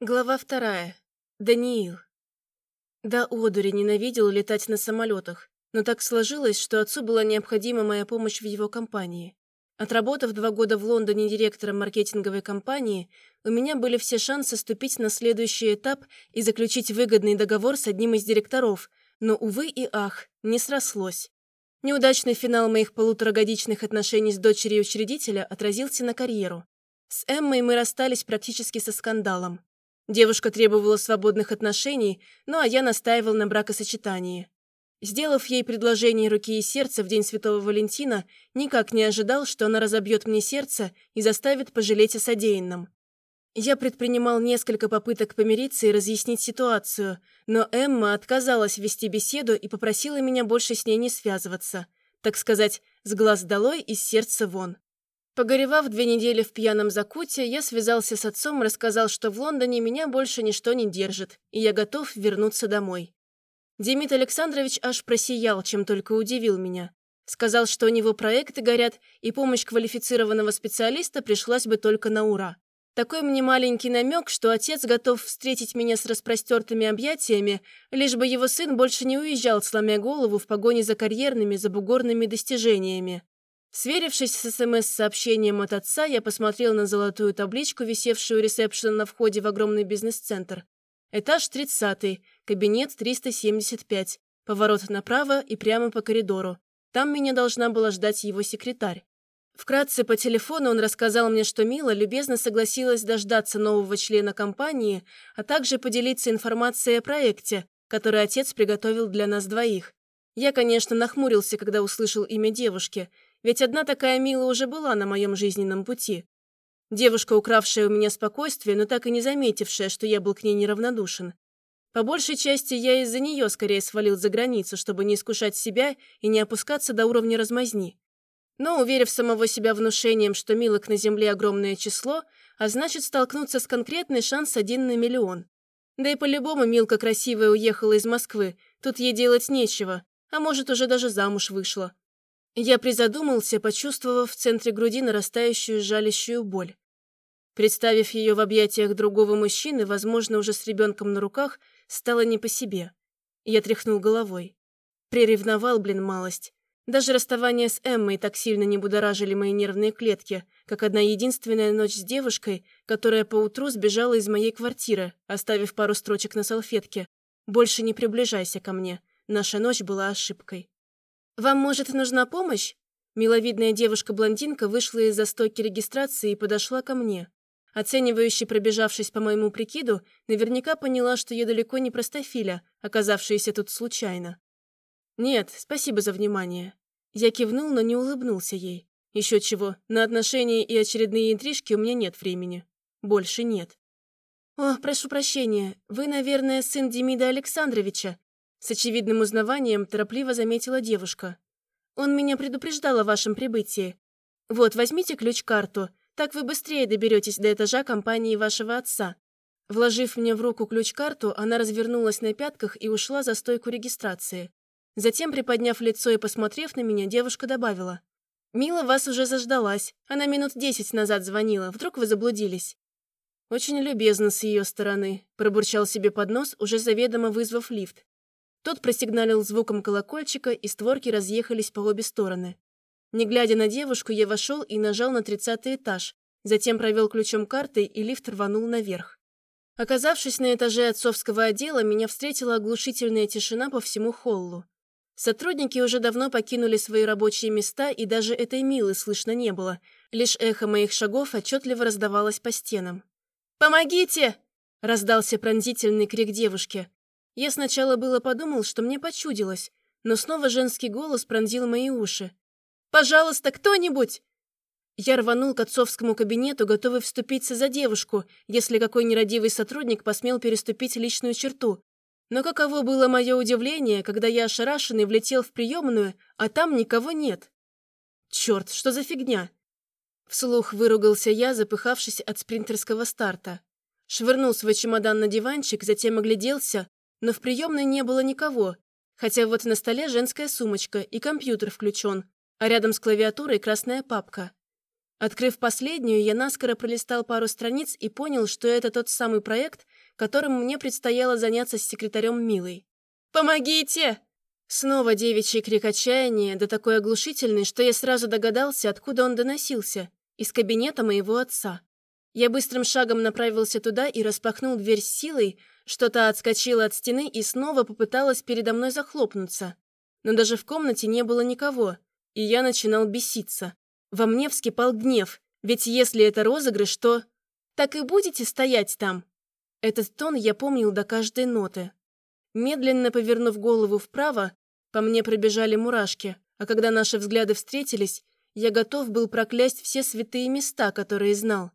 Глава вторая. Даниил. Да, одури ненавидел летать на самолетах, но так сложилось, что отцу была необходима моя помощь в его компании. Отработав два года в Лондоне директором маркетинговой компании, у меня были все шансы ступить на следующий этап и заключить выгодный договор с одним из директоров, но, увы и ах, не срослось. Неудачный финал моих полуторагодичных отношений с дочерью учредителя отразился на карьеру. С Эммой мы расстались практически со скандалом. Девушка требовала свободных отношений, ну а я настаивал на бракосочетании. Сделав ей предложение руки и сердца в день Святого Валентина, никак не ожидал, что она разобьет мне сердце и заставит пожалеть о содеянном. Я предпринимал несколько попыток помириться и разъяснить ситуацию, но Эмма отказалась вести беседу и попросила меня больше с ней не связываться. Так сказать, с глаз долой и с сердца вон. Погоревав две недели в пьяном закуте, я связался с отцом рассказал, что в Лондоне меня больше ничто не держит, и я готов вернуться домой. Демид Александрович аж просиял, чем только удивил меня. Сказал, что у него проекты горят, и помощь квалифицированного специалиста пришлась бы только на ура. Такой мне маленький намек, что отец готов встретить меня с распростертыми объятиями, лишь бы его сын больше не уезжал, сломя голову в погоне за карьерными, забугорными достижениями. Сверившись с СМС-сообщением от отца, я посмотрел на золотую табличку, висевшую у ресепшена на входе в огромный бизнес-центр. Этаж 30, кабинет 375, поворот направо и прямо по коридору. Там меня должна была ждать его секретарь. Вкратце по телефону он рассказал мне, что Мила любезно согласилась дождаться нового члена компании, а также поделиться информацией о проекте, который отец приготовил для нас двоих. Я, конечно, нахмурился, когда услышал имя девушки – ведь одна такая Мила уже была на моем жизненном пути. Девушка, укравшая у меня спокойствие, но так и не заметившая, что я был к ней неравнодушен. По большей части я из-за нее скорее свалил за границу, чтобы не искушать себя и не опускаться до уровня размазни. Но, уверив самого себя внушением, что милок на земле огромное число, а значит столкнуться с конкретной шанс один на миллион. Да и по-любому Милка красивая уехала из Москвы, тут ей делать нечего, а может уже даже замуж вышла. Я призадумался, почувствовав в центре груди нарастающую жалящую боль. Представив ее в объятиях другого мужчины, возможно, уже с ребенком на руках, стало не по себе. Я тряхнул головой. Приревновал, блин, малость. Даже расставание с Эммой так сильно не будоражили мои нервные клетки, как одна единственная ночь с девушкой, которая поутру сбежала из моей квартиры, оставив пару строчек на салфетке. «Больше не приближайся ко мне. Наша ночь была ошибкой». «Вам, может, нужна помощь?» Миловидная девушка-блондинка вышла из-за стойки регистрации и подошла ко мне. Оценивающе пробежавшись по моему прикиду, наверняка поняла, что я далеко не простофиля, оказавшаяся тут случайно. «Нет, спасибо за внимание». Я кивнул, но не улыбнулся ей. Еще чего, на отношения и очередные интрижки у меня нет времени. Больше нет. «О, прошу прощения, вы, наверное, сын Демида Александровича?» С очевидным узнаванием торопливо заметила девушка. «Он меня предупреждал о вашем прибытии. Вот, возьмите ключ-карту, так вы быстрее доберетесь до этажа компании вашего отца». Вложив мне в руку ключ-карту, она развернулась на пятках и ушла за стойку регистрации. Затем, приподняв лицо и посмотрев на меня, девушка добавила. «Мила вас уже заждалась. Она минут десять назад звонила. Вдруг вы заблудились?» «Очень любезно с ее стороны», – пробурчал себе под нос, уже заведомо вызвав лифт. Тот просигналил звуком колокольчика, и створки разъехались по обе стороны. Не глядя на девушку, я вошел и нажал на тридцатый этаж, затем провел ключом карты, и лифт рванул наверх. Оказавшись на этаже отцовского отдела, меня встретила оглушительная тишина по всему холлу. Сотрудники уже давно покинули свои рабочие места, и даже этой Милы слышно не было. Лишь эхо моих шагов отчетливо раздавалось по стенам. «Помогите!» – раздался пронзительный крик девушки. Я сначала было подумал, что мне почудилось, но снова женский голос пронзил мои уши. «Пожалуйста, кто-нибудь!» Я рванул к отцовскому кабинету, готовый вступиться за девушку, если какой нерадивый сотрудник посмел переступить личную черту. Но каково было мое удивление, когда я ошарашенный влетел в приемную, а там никого нет. Черт, что за фигня? Вслух выругался я, запыхавшись от спринтерского старта. Швырнул свой чемодан на диванчик, затем огляделся, но в приемной не было никого, хотя вот на столе женская сумочка и компьютер включен, а рядом с клавиатурой красная папка. Открыв последнюю, я наскоро пролистал пару страниц и понял, что это тот самый проект, которым мне предстояло заняться с секретарем Милой. «Помогите!» Снова девичий крик отчаяния, да такой оглушительный, что я сразу догадался, откуда он доносился. Из кабинета моего отца. Я быстрым шагом направился туда и распахнул дверь с силой, что-то отскочило от стены и снова попыталась передо мной захлопнуться. Но даже в комнате не было никого, и я начинал беситься. Во мне вскипал гнев, ведь если это розыгрыш, то... Так и будете стоять там? Этот тон я помнил до каждой ноты. Медленно повернув голову вправо, по мне пробежали мурашки, а когда наши взгляды встретились, я готов был проклясть все святые места, которые знал.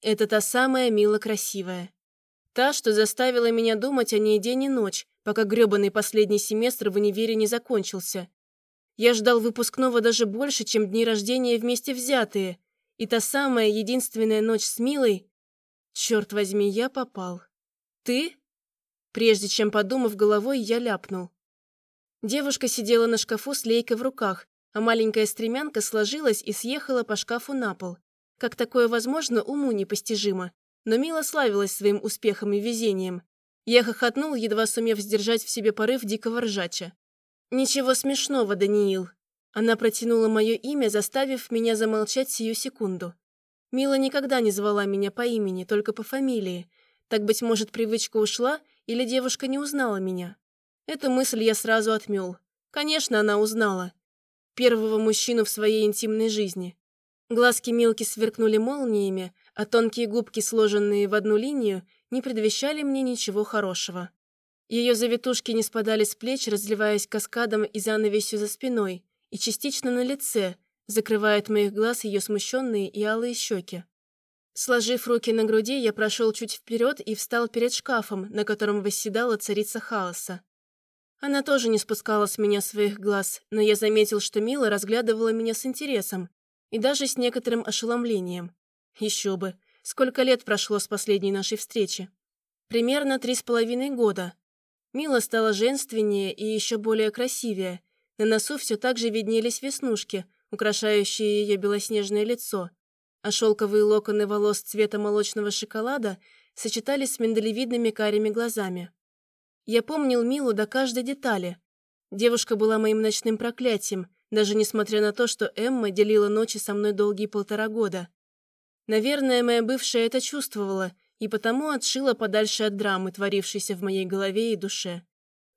Это та самая Мила красивая. Та, что заставила меня думать о ней день и ночь, пока грёбаный последний семестр в универе не закончился. Я ждал выпускного даже больше, чем дни рождения вместе взятые. И та самая единственная ночь с Милой... Черт возьми, я попал. Ты? Прежде чем подумав головой, я ляпнул. Девушка сидела на шкафу с лейкой в руках, а маленькая стремянка сложилась и съехала по шкафу на пол. Как такое возможно, уму непостижимо. Но Мила славилась своим успехом и везением. Я хохотнул, едва сумев сдержать в себе порыв дикого ржача. «Ничего смешного, Даниил». Она протянула мое имя, заставив меня замолчать сию секунду. Мила никогда не звала меня по имени, только по фамилии. Так, быть может, привычка ушла, или девушка не узнала меня? Эту мысль я сразу отмел. Конечно, она узнала. Первого мужчину в своей интимной жизни. Глазки Милки сверкнули молниями, а тонкие губки, сложенные в одну линию, не предвещали мне ничего хорошего. Ее завитушки не спадали с плеч, разливаясь каскадом и занавесью за спиной, и частично на лице, закрывая от моих глаз ее смущенные и алые щеки. Сложив руки на груди, я прошел чуть вперед и встал перед шкафом, на котором восседала царица хаоса. Она тоже не спускала с меня своих глаз, но я заметил, что Мила разглядывала меня с интересом и даже с некоторым ошеломлением. Еще бы, сколько лет прошло с последней нашей встречи? Примерно три с половиной года, Мила стала женственнее и еще более красивее. На носу все так же виднелись веснушки, украшающие ее белоснежное лицо, а шелковые локоны волос цвета молочного шоколада сочетались с миндалевидными карими глазами. Я помнил Милу до каждой детали. Девушка была моим ночным проклятием, даже несмотря на то, что Эмма делила ночи со мной долгие полтора года. Наверное, моя бывшая это чувствовала и потому отшила подальше от драмы, творившейся в моей голове и душе.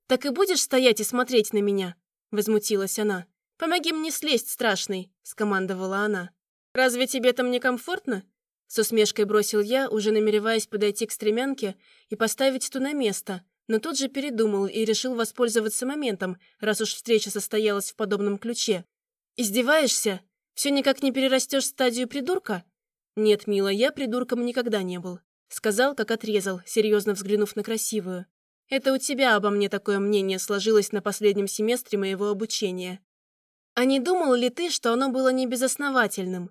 «Так и будешь стоять и смотреть на меня?» – возмутилась она. «Помоги мне слезть, страшный!» – скомандовала она. «Разве тебе там некомфортно?» С усмешкой бросил я, уже намереваясь подойти к стремянке и поставить ту на место, но тут же передумал и решил воспользоваться моментом, раз уж встреча состоялась в подобном ключе. «Издеваешься? Все никак не перерастешь стадию придурка?» «Нет, мила, я придурком никогда не был. Сказал, как отрезал, серьезно взглянув на красивую. «Это у тебя обо мне такое мнение сложилось на последнем семестре моего обучения. А не думал ли ты, что оно было небезосновательным?»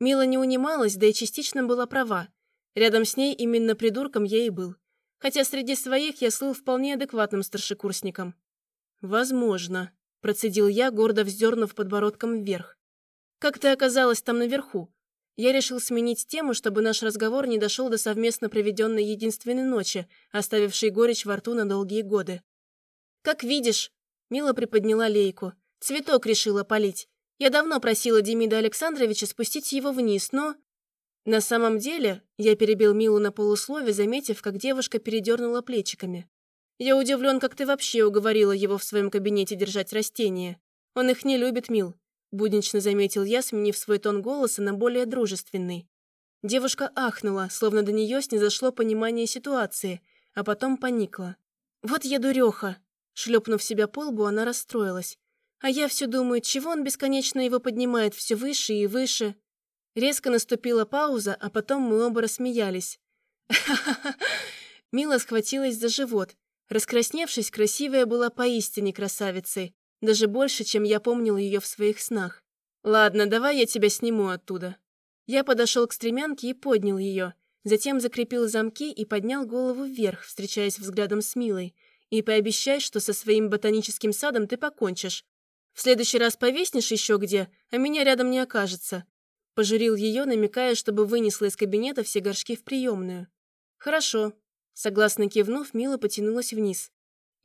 Мила не унималась, да и частично была права. Рядом с ней именно придурком я и был. Хотя среди своих я слыл вполне адекватным старшекурсником. «Возможно», – процедил я, гордо вздернув подбородком вверх. «Как ты оказалась там наверху? Я решил сменить тему, чтобы наш разговор не дошел до совместно проведенной единственной ночи, оставившей горечь во рту на долгие годы. «Как видишь», — Мила приподняла лейку, — «цветок решила полить. Я давно просила Демида Александровича спустить его вниз, но...» На самом деле, я перебил Милу на полуслове, заметив, как девушка передернула плечиками. «Я удивлен, как ты вообще уговорила его в своем кабинете держать растения. Он их не любит, Мил. Буднично заметил я, сменив свой тон голоса на более дружественный. Девушка ахнула, словно до нее снизошло понимание ситуации, а потом поникла. «Вот я дуреха!» Шлепнув себя по лбу, она расстроилась. А я все думаю, чего он бесконечно его поднимает все выше и выше. Резко наступила пауза, а потом мы оба рассмеялись. Мила схватилась за живот. Раскрасневшись, красивая была поистине красавицей. Даже больше, чем я помнил ее в своих снах. «Ладно, давай я тебя сниму оттуда». Я подошел к стремянке и поднял ее, затем закрепил замки и поднял голову вверх, встречаясь взглядом с Милой. «И пообещай, что со своим ботаническим садом ты покончишь. В следующий раз повеснешь еще где, а меня рядом не окажется. Пожурил ее, намекая, чтобы вынесла из кабинета все горшки в приемную. «Хорошо». Согласно кивнув, Мила потянулась вниз.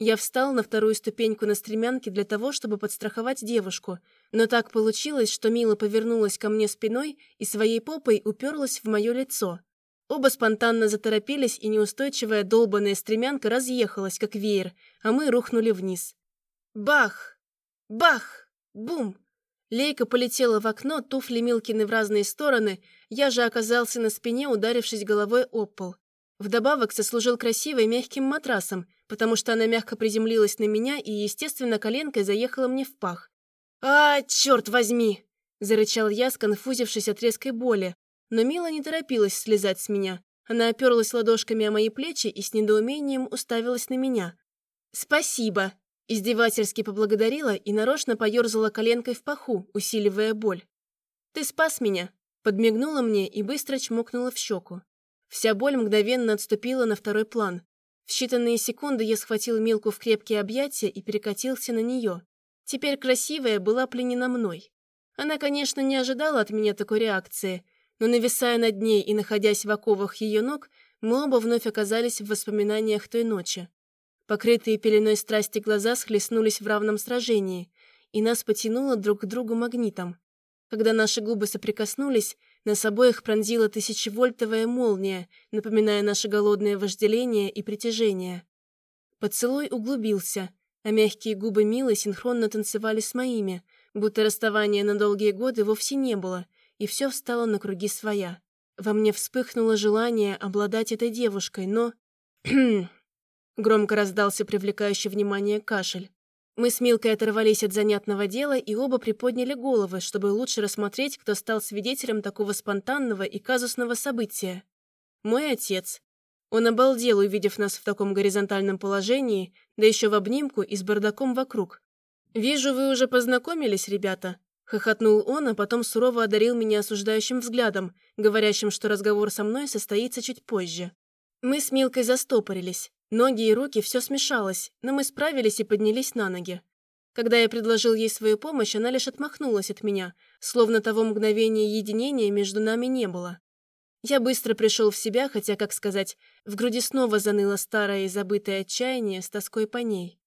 Я встал на вторую ступеньку на стремянке для того, чтобы подстраховать девушку, но так получилось, что Мила повернулась ко мне спиной и своей попой уперлась в мое лицо. Оба спонтанно заторопились, и неустойчивая долбанная стремянка разъехалась, как веер, а мы рухнули вниз. Бах! Бах! Бум! Лейка полетела в окно, туфли Милкины в разные стороны, я же оказался на спине, ударившись головой об пол. Вдобавок сослужил красивой мягким матрасом, потому что она мягко приземлилась на меня и, естественно, коленкой заехала мне в пах. «А, черт возьми!» – зарычал я, сконфузившись от резкой боли. Но Мила не торопилась слезать с меня. Она оперлась ладошками о мои плечи и с недоумением уставилась на меня. «Спасибо!» Издевательски поблагодарила и нарочно поерзала коленкой в паху, усиливая боль. «Ты спас меня!» Подмигнула мне и быстро чмокнула в щеку. Вся боль мгновенно отступила на второй план. В считанные секунды я схватил Милку в крепкие объятия и перекатился на нее. Теперь красивая была пленена мной. Она, конечно, не ожидала от меня такой реакции, но, нависая над ней и находясь в оковах ее ног, мы оба вновь оказались в воспоминаниях той ночи. Покрытые пеленой страсти глаза схлестнулись в равном сражении, и нас потянуло друг к другу магнитом. Когда наши губы соприкоснулись, нас обоих пронзила тысячевольтовая молния, напоминая наше голодное вожделение и притяжение. Поцелуй углубился, а мягкие губы Милы синхронно танцевали с моими, будто расставания на долгие годы вовсе не было, и все встало на круги своя. Во мне вспыхнуло желание обладать этой девушкой, но... Громко раздался привлекающий внимание кашель. Мы с Милкой оторвались от занятного дела и оба приподняли головы, чтобы лучше рассмотреть, кто стал свидетелем такого спонтанного и казусного события. Мой отец. Он обалдел, увидев нас в таком горизонтальном положении, да еще в обнимку и с бардаком вокруг. «Вижу, вы уже познакомились, ребята», — хохотнул он, а потом сурово одарил меня осуждающим взглядом, говорящим, что разговор со мной состоится чуть позже. Мы с Милкой застопорились. Ноги и руки все смешалось, но мы справились и поднялись на ноги. Когда я предложил ей свою помощь, она лишь отмахнулась от меня, словно того мгновения единения между нами не было. Я быстро пришел в себя, хотя, как сказать, в груди снова заныло старое и забытое отчаяние с тоской по ней.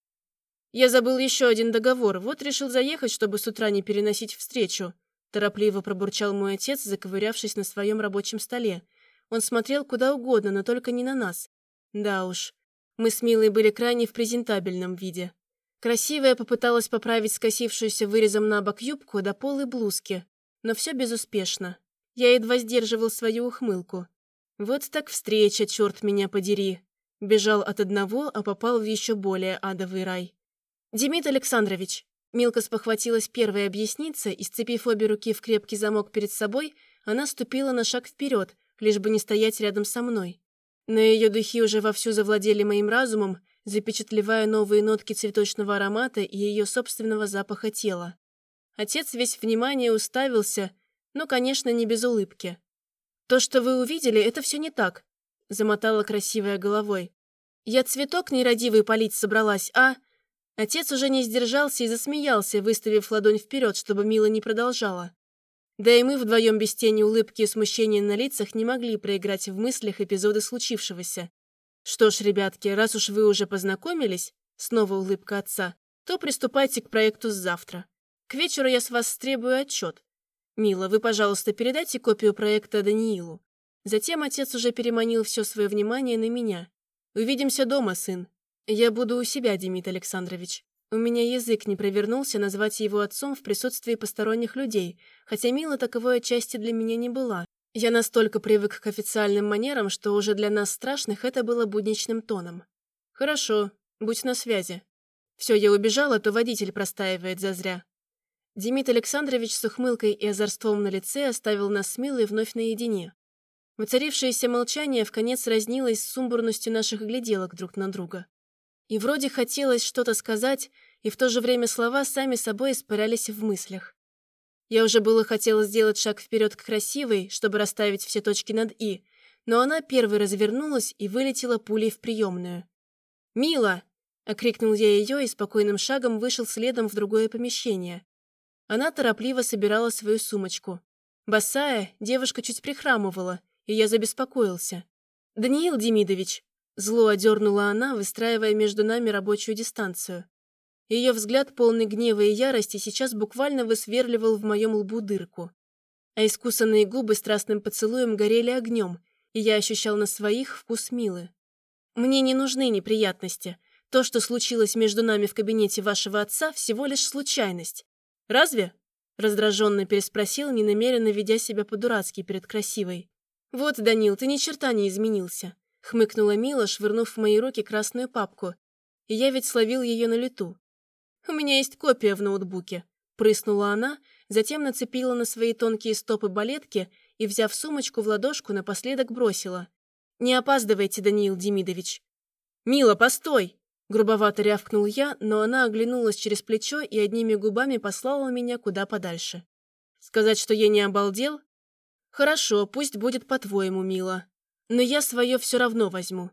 Я забыл еще один договор, вот решил заехать, чтобы с утра не переносить встречу. Торопливо пробурчал мой отец, заковырявшись на своем рабочем столе. Он смотрел куда угодно, но только не на нас. Да уж, мы с Милой были крайне в презентабельном виде. Красивая попыталась поправить скосившуюся вырезом на бок юбку до полы блузки, но все безуспешно. Я едва сдерживал свою ухмылку. Вот так встреча, черт меня подери. Бежал от одного, а попал в еще более адовый рай. «Демид Александрович!» Милка спохватилась первой объясниться и, сцепив обе руки в крепкий замок перед собой, она ступила на шаг вперед, лишь бы не стоять рядом со мной. Но ее духи уже вовсю завладели моим разумом, запечатлевая новые нотки цветочного аромата и ее собственного запаха тела. Отец весь внимание уставился, но, конечно, не без улыбки. «То, что вы увидели, это все не так», — замотала красивая головой. «Я цветок нерадивый полить собралась, а...» Отец уже не сдержался и засмеялся, выставив ладонь вперед, чтобы Мила не продолжала. Да и мы вдвоем без тени улыбки и смущения на лицах не могли проиграть в мыслях эпизоды случившегося. Что ж, ребятки, раз уж вы уже познакомились, снова улыбка отца, то приступайте к проекту с завтра. К вечеру я с вас требую отчет. Мила, вы, пожалуйста, передайте копию проекта Даниилу. Затем отец уже переманил все свое внимание на меня. Увидимся дома, сын. Я буду у себя, Демид Александрович. У меня язык не провернулся назвать его отцом в присутствии посторонних людей, хотя Мила таковой отчасти для меня не была. Я настолько привык к официальным манерам, что уже для нас страшных это было будничным тоном. «Хорошо, будь на связи. Все, я убежала, то водитель простаивает зазря». Демид Александрович с ухмылкой и озорством на лице оставил нас с Милой вновь наедине. Воцарившееся молчание в конец разнилось с сумбурностью наших гляделок друг на друга. И вроде хотелось что-то сказать, и в то же время слова сами собой испарялись в мыслях. Я уже было хотела сделать шаг вперед к красивой, чтобы расставить все точки над «и», но она первой развернулась и вылетела пулей в приемную. «Мила!» — окрикнул я ее и спокойным шагом вышел следом в другое помещение. Она торопливо собирала свою сумочку. Босая, девушка чуть прихрамывала, и я забеспокоился. «Даниил Демидович!» Зло одернула она, выстраивая между нами рабочую дистанцию. Ее взгляд, полный гнева и ярости, сейчас буквально высверливал в моем лбу дырку. А искусанные губы страстным поцелуем горели огнем, и я ощущал на своих вкус Милы. «Мне не нужны неприятности. То, что случилось между нами в кабинете вашего отца, всего лишь случайность. Разве?» Раздраженно переспросил, не намеренно ведя себя по-дурацки перед красивой. «Вот, Данил, ты ни черта не изменился», — хмыкнула Мила, швырнув в мои руки красную папку. Я ведь словил ее на лету. «У меня есть копия в ноутбуке», — прыснула она, затем нацепила на свои тонкие стопы балетки и, взяв сумочку в ладошку, напоследок бросила. «Не опаздывайте, Даниил Демидович». «Мила, постой!» Грубовато рявкнул я, но она оглянулась через плечо и одними губами послала меня куда подальше. Сказать, что я не обалдел? Хорошо, пусть будет по-твоему, мило. Но я свое все равно возьму.